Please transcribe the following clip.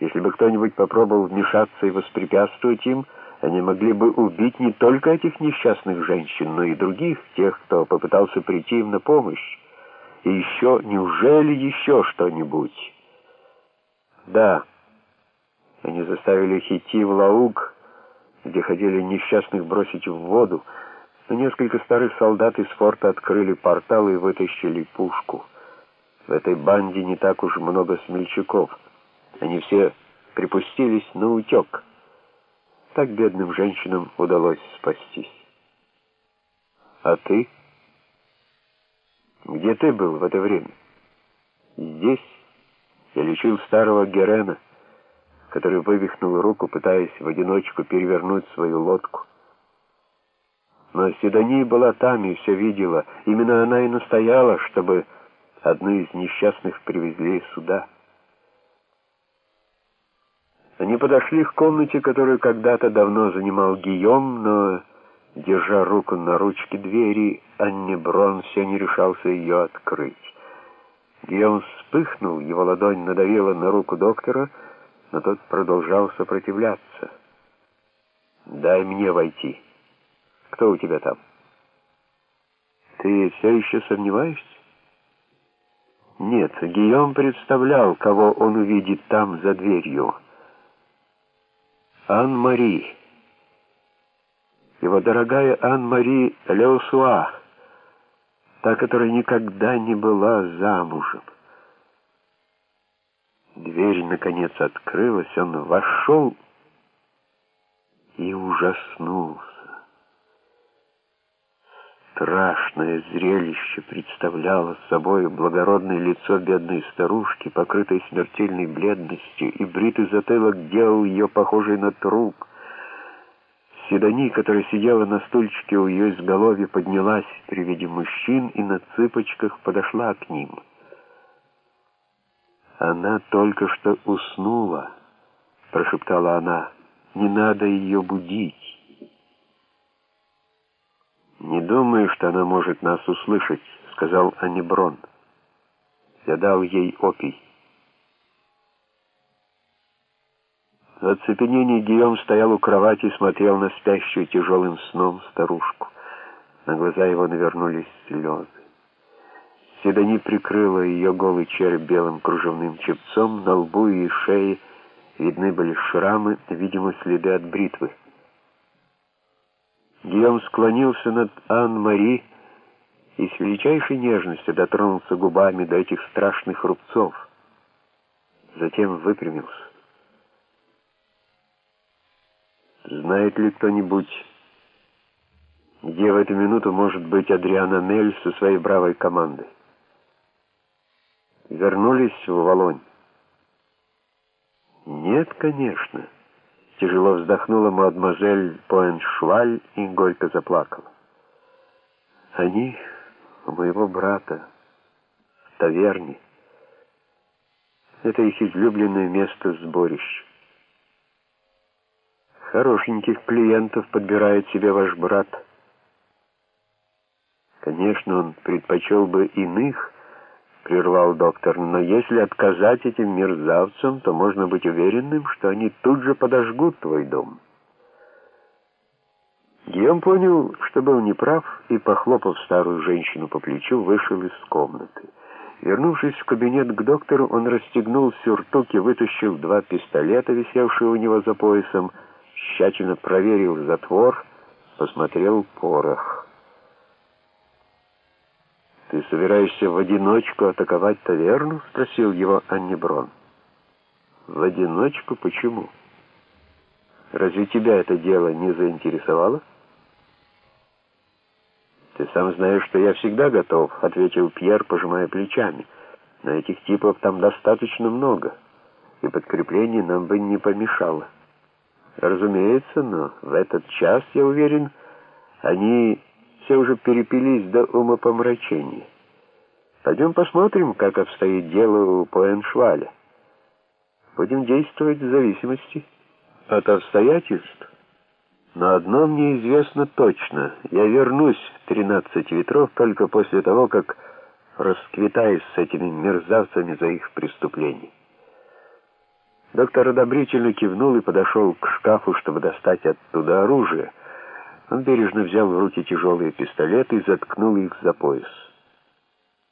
Если бы кто-нибудь попробовал вмешаться и воспрепятствовать им, они могли бы убить не только этих несчастных женщин, но и других, тех, кто попытался прийти им на помощь. И еще, неужели еще что-нибудь? Да, они заставили их идти в Лауг, где хотели несчастных бросить в воду, но несколько старых солдат из форта открыли портал и вытащили пушку. В этой банде не так уж много смельчаков. Они все припустились на утек. Так бедным женщинам удалось спастись. А ты? Где ты был в это время? Здесь я лечил старого Герена, который вывихнул руку, пытаясь в одиночку перевернуть свою лодку. Но Седония была там и все видела. Именно она и настояла, чтобы одну из несчастных привезли сюда. Они подошли к комнате, которую когда-то давно занимал Гийом, но, держа руку на ручке двери, Анне Брон все не решался ее открыть. Гийом вспыхнул, его ладонь надавила на руку доктора, но тот продолжал сопротивляться. «Дай мне войти. Кто у тебя там?» «Ты все еще сомневаешься?» «Нет, Гийом представлял, кого он увидит там за дверью». Ан-Мари. Его дорогая Ан-Мари Леосуа, та, которая никогда не была замужем. Дверь, наконец, открылась, он вошел и ужаснулся. Страшное зрелище представляло собой благородное лицо бедной старушки, покрытой смертельной бледностью, и бритый затылок делал ее похожей на труп. Седани, которая сидела на стульчике у ее изголовья, поднялась при виде мужчин и на цыпочках подошла к ним. «Она только что уснула», — прошептала она, — «не надо ее будить». «Не думаю, что она может нас услышать», — сказал Аниброн. Я дал ей опий. В оцепенении Гийом стоял у кровати и смотрел на спящую тяжелым сном старушку. На глаза его навернулись слезы. Седани прикрыла ее голый череп белым кружевным чепцом, на лбу и шее видны были шрамы, видимо, следы от бритвы. Гийом склонился над Ан-Мари и с величайшей нежностью дотронулся губами до этих страшных рубцов. Затем выпрямился. Знает ли кто-нибудь, где в эту минуту может быть Адриана Нель со своей бравой командой? Вернулись в Волонь? Нет, конечно. Тяжело вздохнула мадемуазель Поэншваль и горько заплакала. Они у моего брата в таверне. Это их излюбленное место сборища. Хорошеньких клиентов подбирает себе ваш брат. Конечно, он предпочел бы иных, прервал доктор, но если отказать этим мерзавцам, то можно быть уверенным, что они тут же подожгут твой дом. Гийом понял, что был неправ, и, похлопав старую женщину по плечу, вышел из комнаты. Вернувшись в кабинет к доктору, он расстегнул сюртук и вытащил два пистолета, висевшие у него за поясом, тщательно проверил затвор, посмотрел порох. «Ты собираешься в одиночку атаковать таверну?» — спросил его Аннеброн. «В одиночку? Почему? Разве тебя это дело не заинтересовало?» «Ты сам знаешь, что я всегда готов», — ответил Пьер, пожимая плечами. «Но этих типов там достаточно много, и подкрепление нам бы не помешало». «Разумеется, но в этот час, я уверен, они все уже перепились до умопомрачения. Пойдем посмотрим, как обстоит дело у Поэншваля. Будем действовать в зависимости от обстоятельств. Но одно мне известно точно. Я вернусь в тринадцать ветров только после того, как расквитаюсь с этими мерзавцами за их преступления. Доктор одобрительно кивнул и подошел к шкафу, чтобы достать оттуда оружие. Он бережно взял в руки тяжелые пистолеты и заткнул их за пояс.